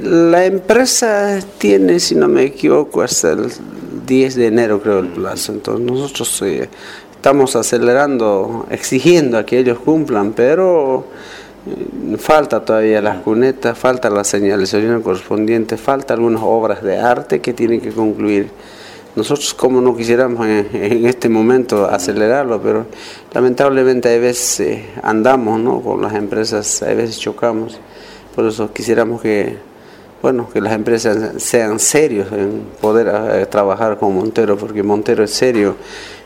La empresa tiene, si no me equivoco, hasta el 10 de enero creo el plazo, entonces nosotros eh, estamos acelerando, exigiendo a que ellos cumplan, pero eh, falta todavía las cunetas, falta la señalización correspondiente, falta algunas obras de arte que tienen que concluir. Nosotros como no quisiéramos en, este momento acelerarlo, pero lamentablemente a veces eh, andamos ¿no? con las empresas, a veces chocamos, por eso quisiéramos que bueno, que las empresas sean serios en poder eh, trabajar con Montero, porque Montero es serio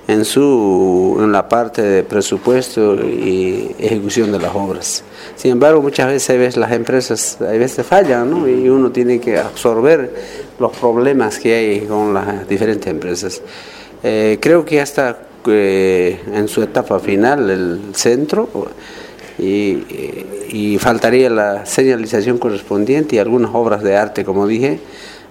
en su en la parte de presupuesto y ejecución de las obras. Sin embargo, muchas veces las empresas a veces fallan, ¿no? Y uno tiene que absorber los problemas que hay con las diferentes empresas. Eh, creo que hasta eh, en su etapa final el centro y, faltaría la señalización correspondiente y algunas obras de arte, como dije,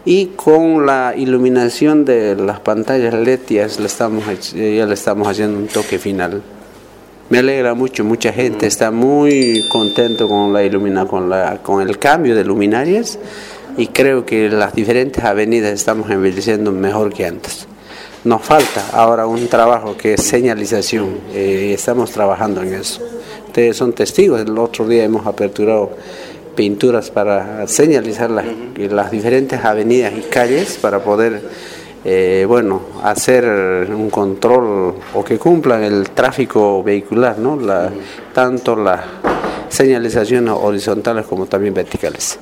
y con la iluminación de las pantallas LED ya, le estamos, ya le estamos haciendo un toque final. Me alegra mucho, mucha gente está muy contento con la ilumina, con, la, el cambio de luminarias y creo que las diferentes avenidas estamos embelleciendo mejor que antes. Nos falta ahora un trabajo que es señalización, eh, estamos trabajando en eso. Ustedes son testigos, el otro día hemos aperturado pinturas para señalizar las, las diferentes avenidas y calles para poder eh, bueno, hacer un control o que cumplan el tráfico vehicular, ¿no? La, tanto las señalizaciones horizontales como también verticales.